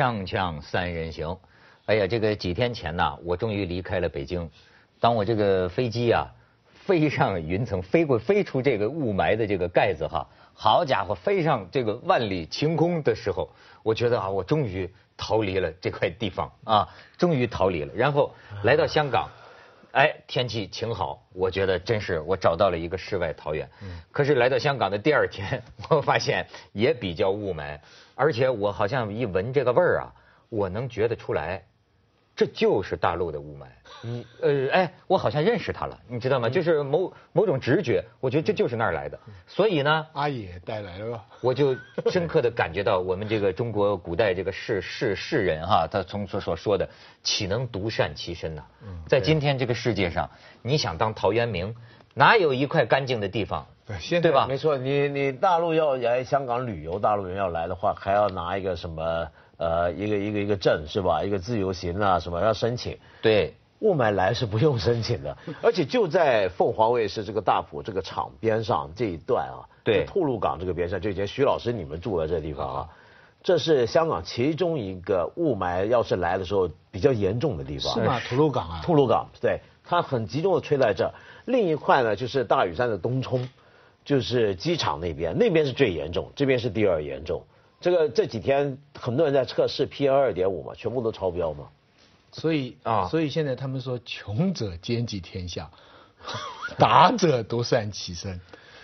锵锵三人行，哎呀，这个几天前呐，我终于离开了北京。当我这个飞机啊飞上云层，飞过飞出这个雾霾的这个盖子哈，好家伙，飞上这个万里晴空的时候，我觉得啊，我终于逃离了这块地方啊，终于逃离了。然后来到香港，哎，天气晴好，我觉得真是我找到了一个世外桃源。可是来到香港的第二天，我发现也比较雾霾。而且我好像一闻这个味儿啊，我能觉得出来，这就是大陆的雾霾。你，呃，哎，我好像认识他了，你知道吗？就是某某种直觉，我觉得这就是那儿来的。所以呢，阿爷带来了？我就深刻的感觉到我们这个中国古代这个士士士人哈，他从所所说的岂能独善其身呢？在今天这个世界上，你想当陶渊明，哪有一块干净的地方？对，对吧？没错，你你大陆要来香港旅游，大陆人要来的话，还要拿一个什么呃一个一个一个证是吧？一个自由行啊什么要申请。对，雾霾来是不用申请的，而且就在凤凰卫视这个大埔这个厂边上这一段啊，对，吐露港这个边上，就以前徐老师你们住的这地方啊，这是香港其中一个雾霾要是来的时候比较严重的地方。是吗？吐露港啊？吐露港，对，它很集中的吹在这。另一块呢，就是大屿山的东冲。就是机场那边，那边是最严重，这边是第二严重。这个这几天很多人在测试 PM 二点五嘛，全部都超标嘛。所以啊，所以现在他们说，穷者兼济天下，达者独善其身。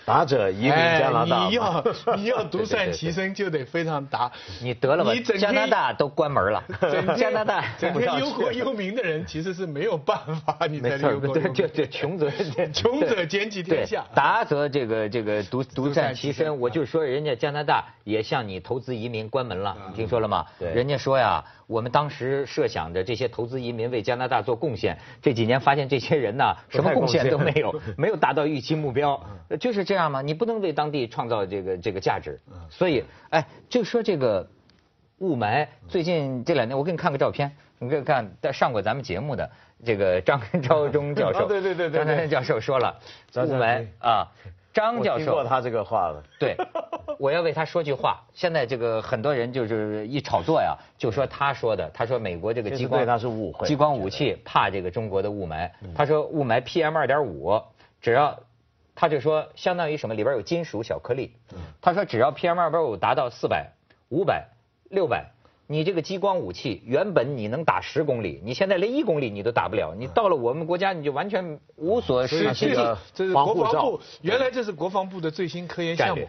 达者移民加拿大，你要你要 独善其身，就得非常达。你得了吧？加拿大都关门了。加拿大 整天忧国忧民的人，其实是没有办法。你在忧国忧民。就就穷则穷者兼济天下，达则这个这个独独善其身。我就说人家加拿大也向你投资移民关门了，你听说了吗？人家说呀。我们当时设想着这些投资移民为加拿大做贡献，这几年发现这些人呢，什么贡献都没有，没有达到预期目标，就是这样吗？你不能为当地创造这个这个价值，所以，哎，就说这个雾霾，最近这两天，我给你看个照片，你看看上过咱们节目的这个张 昭忠教授，对对对对，张昭忠教授说了，雾霾啊。张教授听过他这个话了。对，我要为他说句话。现在这个很多人就是一炒作呀，就说他说的。他说美国这个激光他是误会，激光武器怕这个中国的雾霾。他说雾霾 PM 二点五，只要他就说相当于什么里边有金属小颗粒。他说只要 PM 二点五达到四百、五百、六百。你这个激光武器原本你能打十公里，你现在连一公里你都打不了。你到了我们国家，你就完全无所事事。这是国防部，原来这是国防部的最新科研项目。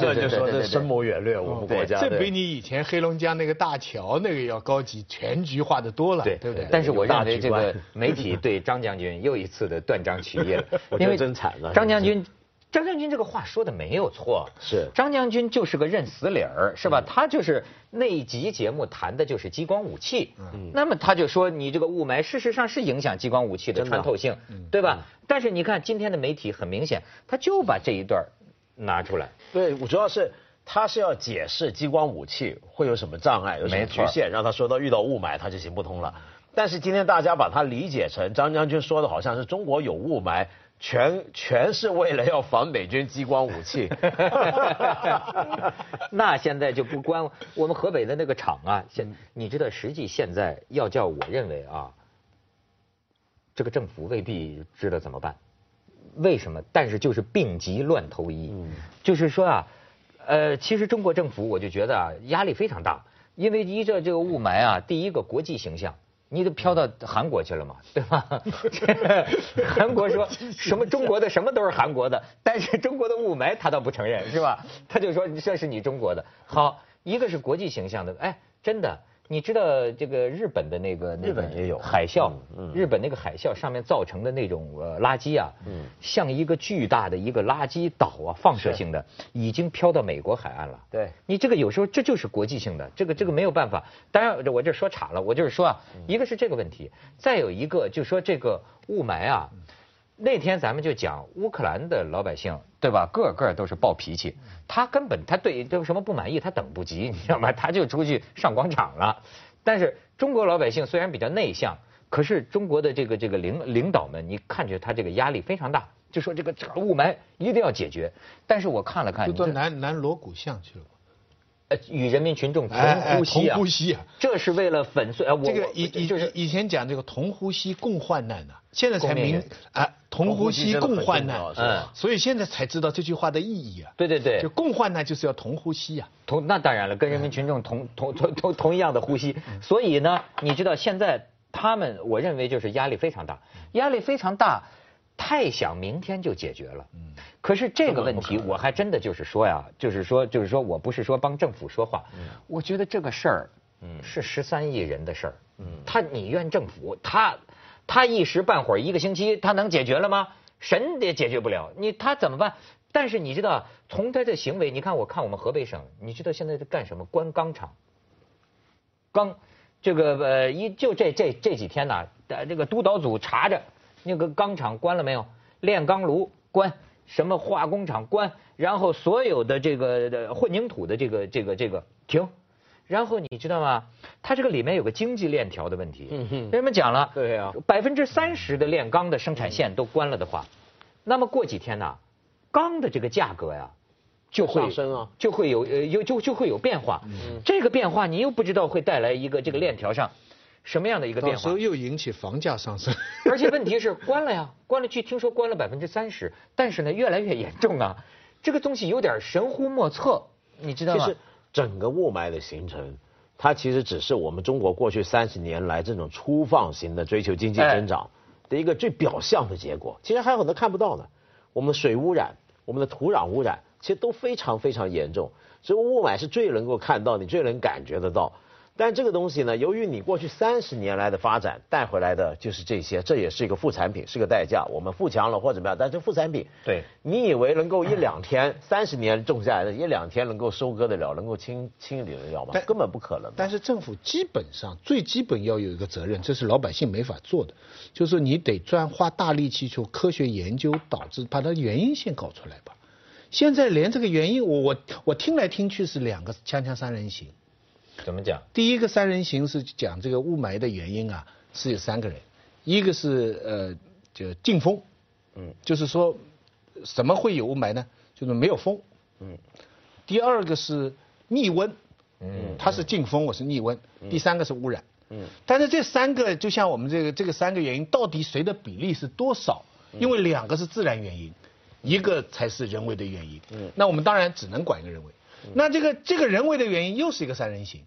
这就说这深谋远虑，我们国家。这比你以前黑龙江那个大桥那个要高级，全局化的多了，对不对？但是我认为这个媒体 对张将军又一次的断章取义了，因为真惨了。张将军。张将军这个话说的没有错，是。张将军就是个认死理儿，是吧？他就是那一集节目谈的就是激光武器，嗯，那么他就说你这个雾霾事实上是影响激光武器的穿透性，对吧？但是你看今天的媒体很明显，他就把这一段拿出来，对，我主要是他是要解释激光武器会有什么障碍，有什么局限，让他说到遇到雾霾他就行不通了。但是今天大家把它理解成张将军说的好像是中国有雾霾。全全是为了要防美军激光武器，那现在就不关我们河北的那个厂啊。现你知道，实际现在要叫我认为啊，这个政府未必知道怎么办。为什么？但是就是病急乱投医，就是说啊，呃，其实中国政府我就觉得啊，压力非常大，因为依着这个雾霾啊，第一个国际形象。你都飘到韩国去了嘛，对吧？韩国说什么中国的什么都是韩国的，但是中国的雾霾他倒不承认，是吧？他就说这是你中国的。好，一个是国际形象的，哎，真的。你知道这个日本的那个日本也有海啸，日本那个海啸上面造成的那种呃垃圾啊，像一个巨大的一个垃圾岛啊，放射性的，已经飘到美国海岸了。对，你这个有时候这就是国际性的，这个这个没有办法。当然我这说岔了，我就是说啊，一个是这个问题，再有一个就是说这个雾霾啊。那天咱们就讲乌克兰的老百姓，对吧？个个都是暴脾气，他根本他对这个什么不满意，他等不及，你知道吗？他就出去上广场了。但是中国老百姓虽然比较内向，可是中国的这个这个领领导们，你看着他这个压力非常大，就说这个雾霾一定要解决。但是我看了看，就到南南锣鼓巷去了。呃，与人民群众同呼吸啊，同呼吸啊，这是为了粉碎。这个以以就是以前讲这个同呼吸共患难呢，现在才明啊，同呼吸共患难，嗯，所以现在才知道这句话的意义啊。对对对，就共患难就是要同呼吸啊。同那当然了，跟人民群众同同同同同一样的呼吸。所以呢，你知道现在他们，我认为就是压力非常大，压力非常大。太想明天就解决了，嗯，可是这个问题我还真的就是说呀，就是说就是说我不是说帮政府说话，嗯，我觉得这个事儿，嗯，是十三亿人的事儿，嗯，他你怨政府，他他一时半会儿一个星期他能解决了吗？神也解决不了，你他怎么办？但是你知道从他的行为，你看我看我们河北省，你知道现在在干什么？关钢厂，钢这个呃一就这这这几天呢，这个督导组查着。那个钢厂关了没有？炼钢炉关，什么化工厂关，然后所有的这个混凝土的这个这个这个停，然后你知道吗？它这个里面有个经济链条的问题。嗯哼。为什么讲了？对呀。百分之三十的炼钢的生产线都关了的话，那么过几天呢，钢的这个价格呀，就会上升啊，就会有呃有就就会有变化。嗯。这个变化你又不知道会带来一个这个链条上。什么样的一个变化？到时候又引起房价上升。而且问题是关了呀，关了，据听说关了百分之三十，但是呢越来越严重啊，这个东西有点神乎莫测，你知道吗？其实整个雾霾的形成，它其实只是我们中国过去三十年来这种粗放型的追求经济增长的一个最表象的结果。其实还有很多看不到的，我们的水污染、我们的土壤污染，其实都非常非常严重。所以雾霾是最能够看到，你最能感觉得到。但这个东西呢，由于你过去三十年来的发展带回来的就是这些，这也是一个副产品，是个代价。我们富强了或怎么样，但是副产品。对。你以为能够一两天，三十年种下来的，一两天能够收割得了，能够清清理得了吗？根本不可能。但是政府基本上最基本要有一个责任，这是老百姓没法做的，就是你得专花大力气去科学研究，导致把它原因先搞出来吧。现在连这个原因，我我我听来听去是两个锵锵三人行。怎么讲？第一个三人行是讲这个雾霾的原因啊，是有三个人，一个是呃，就禁风，嗯，就是说，什么会有雾霾呢？就是没有风，嗯。第二个是逆温，嗯，它是禁风，我是逆温。第三个是污染，嗯。但是这三个就像我们这个这个三个原因，到底谁的比例是多少？因为两个是自然原因，一个才是人为的原因。嗯。那我们当然只能管一个人为。那这个这个人为的原因又是一个三人行，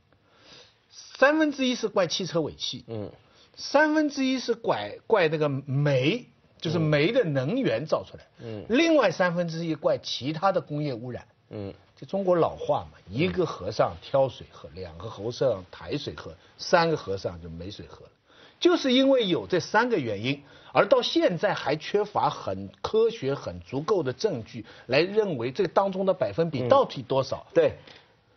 三分之一是怪汽车尾气，嗯，三分之一是怪怪那个煤，就是煤的能源造出来，嗯，另外三分之一怪其他的工业污染，嗯，就中国老话嘛，一个和尚挑水喝，两个和尚抬水喝，三个和尚就没水喝了。就是因为有这三个原因，而到现在还缺乏很科学、很足够的证据来认为这个当中的百分比到底多少。对。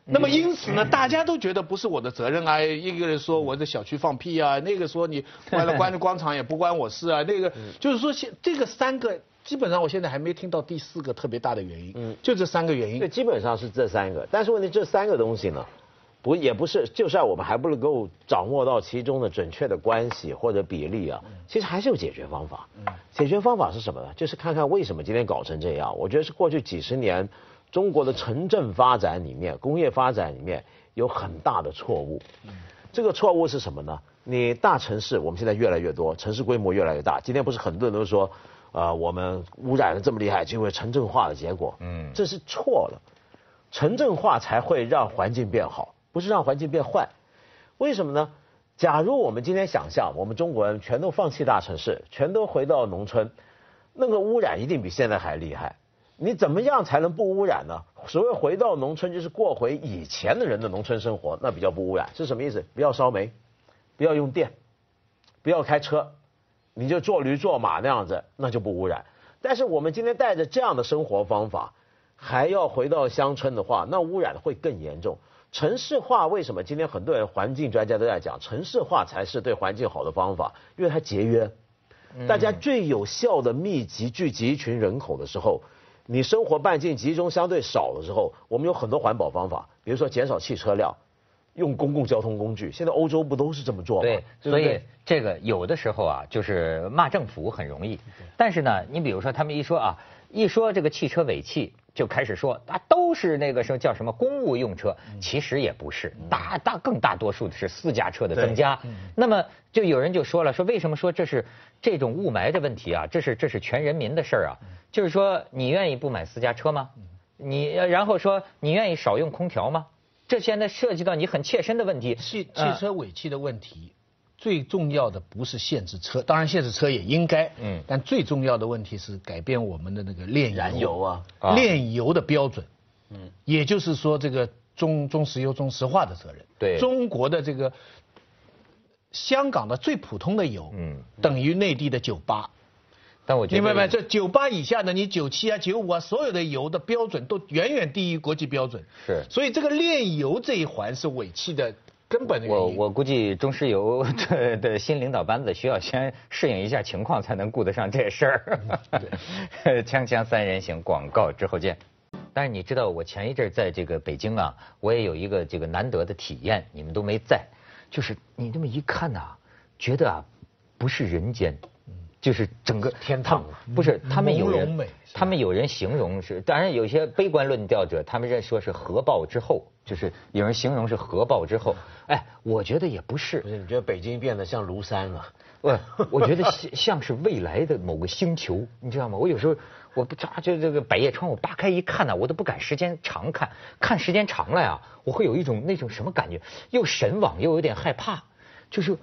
那么因此呢，大家都觉得不是我的责任啊。一个人说我的小区放屁啊，那个说你关了关了广场也不关我事啊。那个就是说，现这个三个基本上我现在还没听到第四个特别大的原因。嗯。就这三个原因。对，基本上是这三个。但是问题这三个东西呢？不也不是，就算我们还不能够掌握到其中的准确的关系或者比例啊，其实还是有解决方法。解决方法是什么呢？就是看看为什么今天搞成这样。我觉得是过去几十年中国的城镇发展里面、工业发展里面有很大的错误。这个错误是什么呢？你大城市我们现在越来越多，城市规模越来越大。今天不是很多人都说，呃，我们污染的这么厉害，就因为城镇化的结果。嗯，这是错了。城镇化才会让环境变好。不是让环境变坏，为什么呢？假如我们今天想象，我们中国人全都放弃大城市，全都回到农村，那个污染一定比现在还厉害。你怎么样才能不污染呢？所谓回到农村，就是过回以前的人的农村生活，那比较不污染。是什么意思？不要烧煤，不要用电，不要开车，你就坐驴坐马那样子，那就不污染。但是我们今天带着这样的生活方法，还要回到乡村的话，那污染会更严重。城市化为什么今天很多人环境专家都在讲城市化才是对环境好的方法？因为它节约。大家最有效的密集聚集一群人口的时候，你生活半径集中相对少的时候，我们有很多环保方法，比如说减少汽车量，用公共交通工具。现在欧洲不都是这么做吗？对，所以这个有的时候啊，就是骂政府很容易，但是呢，你比如说他们一说啊，一说这个汽车尾气。就开始说啊，都是那个什么叫什么公务用车，其实也不是，大大更大多数的是私家车的增加。那么就有人就说了，说为什么说这是这种雾霾的问题啊？这是这是全人民的事儿啊。就是说，你愿意不买私家车吗？你然后说你愿意少用空调吗？这现在涉及到你很切身的问题。汽汽车尾气的问题。最重要的不是限制车，当然限制车也应该，嗯，但最重要的问题是改变我们的那个炼燃油啊，炼油的标准，嗯，也就是说这个中中石油、中石化的责任，对，中国的这个香港的最普通的油，嗯，等于内地的九八，但我觉得明白没？这九八以下的，你九七啊、九五啊，所有的油的标准都远远低于国际标准，是，所以这个炼油这一环是尾气的。根本我我估计中石油 的的新领导班子需要先适应一下情况，才能顾得上这事儿。锵锵三人行，广告之后见。但是你知道，我前一阵在这个北京啊，我也有一个这个难得的体验，你们都没在，就是你这么一看呐，觉得啊，不是人间。就是整个天堂，不是他们有人，他们有人形容是，当然有些悲观论调者，他们认说是核爆之后，就是有人形容是核爆之后，哎，我觉得也不是。不是，你觉得北京变得像庐山了？不，我觉得像像是未来的某个星球，你知道吗？我有时候我不咋就这个百叶窗，我扒开一看呢，我都不敢时间长看，看时间长了呀，我会有一种那种什么感觉，又神往又有点害怕，就是，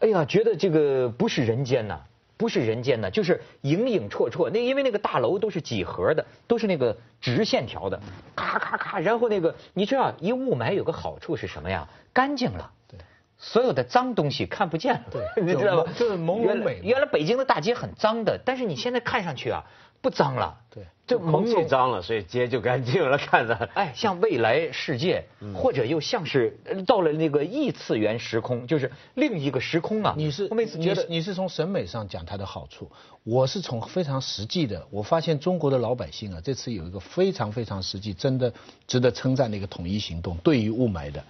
哎呀，觉得这个不是人间呐。不是人间的，就是影影绰绰。那因为那个大楼都是几何的，都是那个直线条的，咔咔咔。然后那个你知道，一雾霾有个好处是什么呀？干净了，对，所有的脏东西看不见了，对，你知道吗？就是朦胧美。原来北京的大街很脏的，但是你现在看上去啊。不脏了，对，就空气脏了，所以街就干净了，看着，哎，像未来世界，或者又像是到了那个异次元时空，就是另一个时空啊。你是，我每次觉得你是从审美上讲它的好处，我是从非常实际的。我发现中国的老百姓啊，这次有一个非常非常实际，真的值得称赞的一个统一行动，对于雾霾的，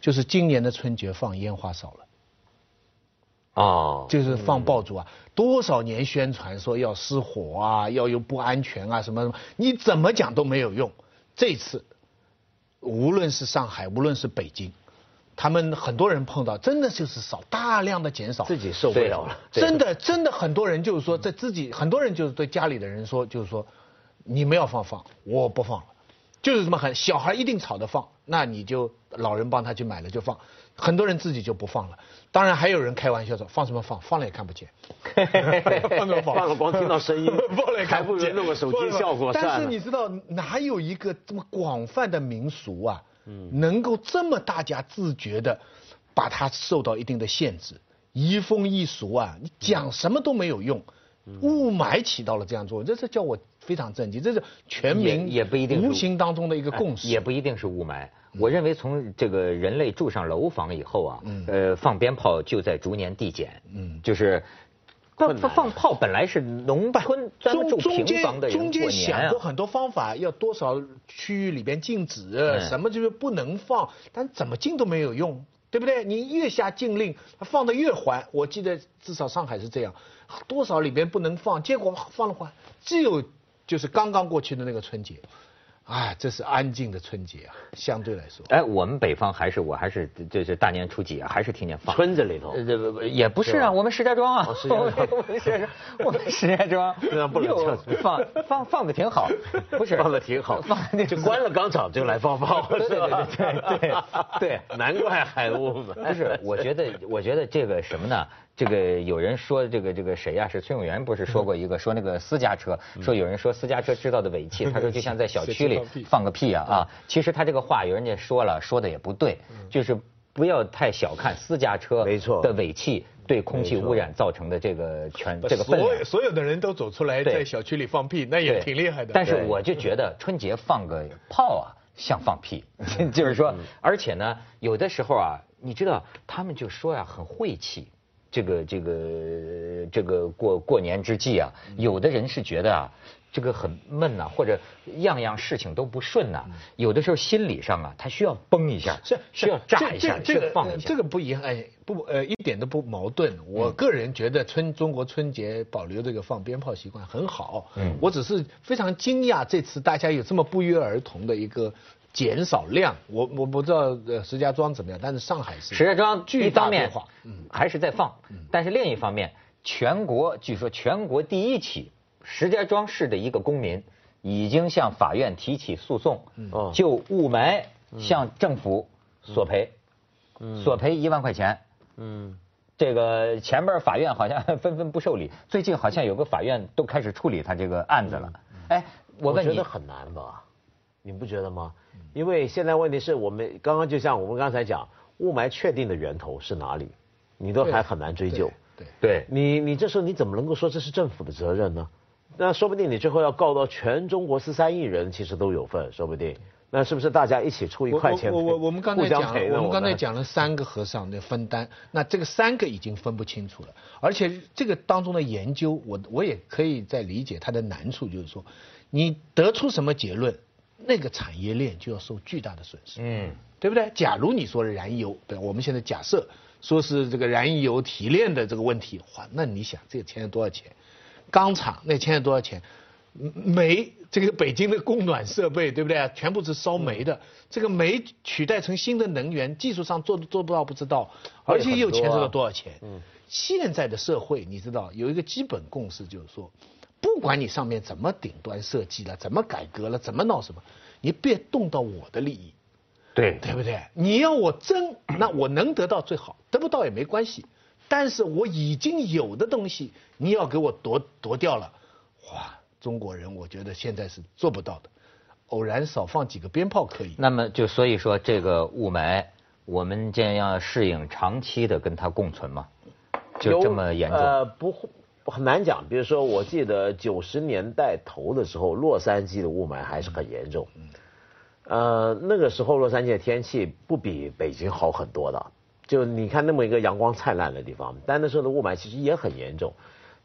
就是今年的春节放烟花少了。哦，就是放爆竹啊！多少年宣传说要失火啊，要有不安全啊，什么什么，你怎么讲都没有用。这次，无论是上海，无论是北京，他们很多人碰到，真的就是少，大量的减少，自己受不了了。真的，真的很多人就是说，在自己，很多人就是对家里的人说，就是说，你们要放放，我不放了，就是这么狠。小孩一定吵着放，那你就老人帮他去买了就放。很多人自己就不放了，当然还有人开玩笑说放什么放，放了也看不见，放什么放，放了光听到声音，放了也看不见，弄个手机效果但是你知道哪有一个这么广泛的民俗啊，能够这么大家自觉的把它受到一定的限制，移风易俗啊，你讲什么都没有用，雾霾起到了这样作用，这是叫我非常震惊，这是全民也不一定无形当中的一个共识，也不一定是雾霾。我认为从这个人类住上楼房以后啊，呃，放鞭炮就在逐年递减。嗯，就是放放炮本来是农村中中间中间想过很多方法，要多少区域里边禁止，什么就是不能放，但怎么禁都没有用，对不对？你越下禁令，放的越缓。我记得至少上海是这样，多少里边不能放，结果放了缓，只有就是刚刚过去的那个春节。哎，这是安静的春节啊，相对来说。哎，我们北方还是我还是就是大年初几啊，还是天天放。村子里头？这不也不是啊，我们石家庄啊，我们石家庄，我们石家庄，又放放放的挺好，不是放的挺好，放就关了钢厂就来放炮，对对？对对对，难怪海雾嘛。不是，我觉得我觉得这个什么呢？这个有人说这个这个谁呀？是崔永元不是说过一个说那个私家车，说有人说私家车制造的尾气，他说就像在小区里 放个屁啊啊！其实他这个话有人家说了，说的也不对，就是不要太小看私家车的尾气对空气污染造成的这个全这个分量。所有所有的人都走出来在小区里放屁，那也挺厉害的。但是我就觉得春节放个炮啊，像放屁，就是说，而且呢，有的时候啊，你知道他们就说呀，很晦气。这个这个个这个过过年之际啊，有的人是觉得啊。这个很闷呐，或者样样事情都不顺呐，有的时候心理上啊，他需要崩一下，是需要炸一下，这个放一下。这个不一样，哎，不呃，一点都不矛盾。我个人觉得春中国春节保留这个放鞭炮习惯很好。嗯，我只是非常惊讶，这次大家有这么不约而同的一个减少量。我我不知道呃石家庄怎么样，但是上海是石家庄一方面嗯还是在放，但是另一方面，全国据说全国第一起。石家庄市的一个公民已经向法院提起诉讼，就雾霾向政府索赔，索赔一万块钱。嗯，这个前边法院好像 纷纷不受理，最近好像有个法院都开始处理他这个案子了。哎，我问你，觉得很难吧？你不觉得吗？因为现在问题是我们刚刚就像我们刚才讲，雾霾确定的源头是哪里，你都还很难追究。对，对你你这时候你怎么能够说这是政府的责任呢？那说不定你最后要告到全中国十三亿人，其实都有份，说不定。那是不是大家一起出一块钱？我我我们刚才讲，我们刚才讲了三个和尚的分担，那这个三个已经分不清楚了。而且这个当中的研究，我我也可以在理解它的难处，就是说，你得出什么结论，那个产业链就要受巨大的损失，嗯，对不对？假如你说燃油，对，我们现在假设说是这个燃油提炼的这个问题，哇，那你想这个钱多少钱？钢厂那欠了多少钱？煤这个北京的供暖设备对不对？全部是烧煤的，这个煤取代成新的能源，技术上做做不到不知道，而且又牵扯到多少钱？嗯，现在的社会你知道有一个基本共识，就是说，不管你上面怎么顶端设计了，怎么改革了，怎么闹什么，你别动到我的利益，对对不对？你要我争，那我能得到最好，得不到也没关系。但是我已经有的东西，你要给我夺夺掉了，哇！中国人我觉得现在是做不到的。偶然少放几个鞭炮可以。那么就所以说这个雾霾，我们将要适应长期的跟它共存吗？就这么严重？呃，不，很难讲。比如说，我记得九十年代头的时候，洛杉矶的雾霾还是很严重。呃，那个时候洛杉矶的天气不比北京好很多的。就你看那么一个阳光灿烂的地方，但那时候的雾霾其实也很严重。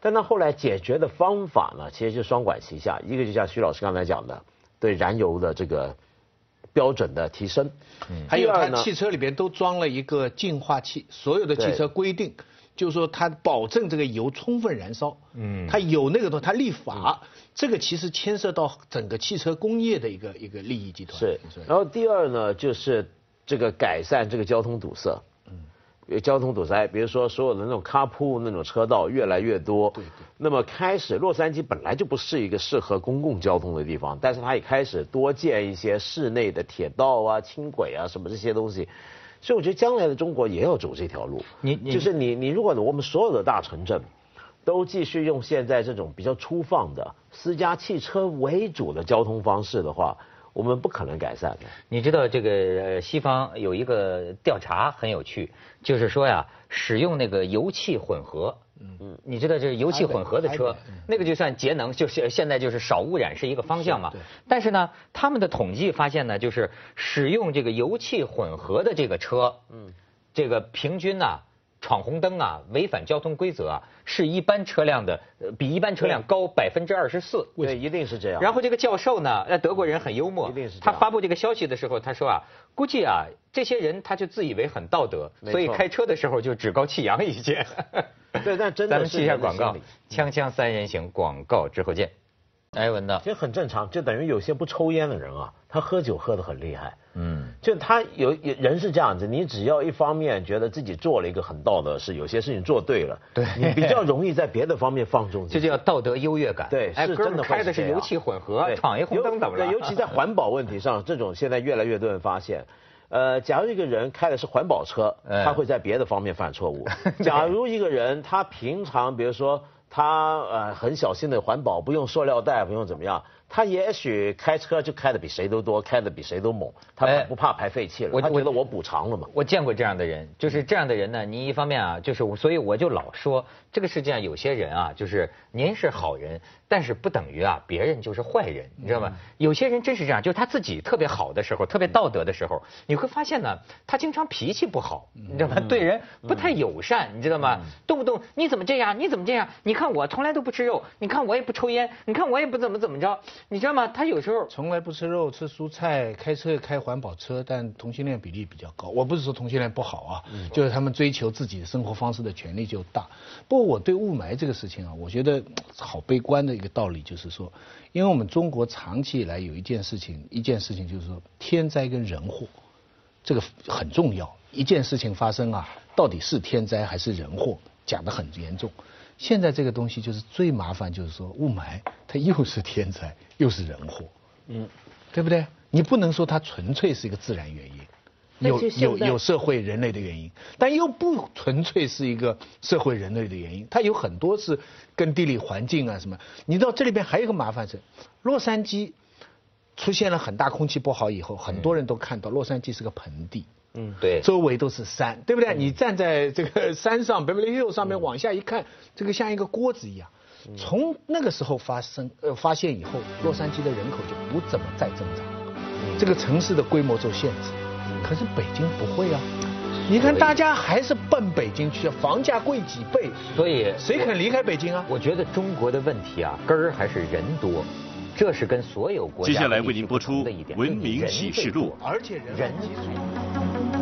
但他后来解决的方法呢，其实就双管齐下，一个就像徐老师刚才讲的，对燃油的这个标准的提升。嗯。还有他汽车里边都装了一个净化器，所有的汽车规定，就是说它保证这个油充分燃烧。嗯。它有那个东西，它立法，这个其实牵涉到整个汽车工业的一个一个利益集团。是。然后第二呢，就是这个改善这个交通堵塞。嗯交通堵塞，比如说所有的那种卡铺那种车道越来越多，对对。那么开始，洛杉矶本来就不是一个适合公共交通的地方，但是它也开始多建一些室内的铁道啊、轻轨啊什么这些东西，所以我觉得将来的中国也要走这条路。你就是你你如果我们所有的大城镇都继续用现在这种比较粗放的私家汽车为主的交通方式的话。我们不可能改善的。你知道这个西方有一个调查很有趣，就是说呀，使用那个油气混合，嗯嗯，你知道这油气混合的车，那个就算节能，就是现在就是少污染是一个方向嘛。但是呢，他们的统计发现呢，就是使用这个油气混合的这个车，嗯，这个平均呢。闯红灯啊，违反交通规则啊，是一般车辆的比一般车辆高百分之二十四。对，一定是这样。然后这个教授呢，那德国人很幽默，一定是他发布这个消息的时候，他说啊，估计啊，这些人他就自以为很道德，所以开车的时候就趾高气扬一些。对，但真的咱们去一下广告，锵锵三人行广告之后见。哎，文道，其实很正常，就等于有些不抽烟的人啊，他喝酒喝得很厉害。嗯，就他有人是这样子，你只要一方面觉得自己做了一个很道德事，有些事情做对了，对，你比较容易在别的方面放纵。这叫道德优越感。对，是真的开的是油气混合，闯一红灯怎么了？尤其在环保问题上，这种现在越来越多人发现，呃，假如一个人开的是环保车，他会在别的方面犯错误。假如一个人他平常比如说他呃很小心的环保，不用塑料袋，不用怎么样。他也许开车就开的比谁都多，开的比谁都猛，他不怕排废气了，他觉得我补偿了嘛。我见过这样的人，就是这样的人呢。你一方面啊，就是所以我就老说，这个世界上有些人啊，就是您是好人，但是不等于啊别人就是坏人，你知道吗？有些人真是这样，就是他自己特别好的时候，特别道德的时候，你会发现呢，他经常脾气不好，你知道吗？对人不太友善，你知道吗？动不动你怎么这样？你怎么这样？你看我从来都不吃肉，你看我也不抽烟，你看我也不怎么怎么着。你知道吗？他有时候从来不吃肉，吃蔬菜，开车开环保车，但同性恋比例比较高。我不是说同性恋不好啊，就是他们追求自己的生活方式的权利就大。不过我对雾霾这个事情啊，我觉得好悲观的一个道理就是说，因为我们中国长期以来有一件事情，一件事情就是说天灾跟人祸，这个很重要。一件事情发生啊，到底是天灾还是人祸，讲得很严重。现在这个东西就是最麻烦，就是说雾霾它又是天灾又是人祸，嗯，对不对？你不能说它纯粹是一个自然原因，有有有社会人类的原因，但又不纯粹是一个社会人类的原因，它有很多是跟地理环境啊什么。你知道这里边还有一个麻烦是，洛杉矶出现了很大空气不好以后，很多人都看到洛杉矶是个盆地。嗯，对，周围都是山，对不对？你站在这个山上，Beverly 上面往下一看，这个像一个锅子一样。从那个时候发生呃发现以后，洛杉矶的人口就不怎么再增长，这个城市的规模受限制。可是北京不会啊，你看大家还是奔北京去，房价贵几倍，所以谁肯离开北京啊？我觉得中国的问题啊，根儿还是人多，这是跟所有国家接下来为您播出《文明启示录》，而且人。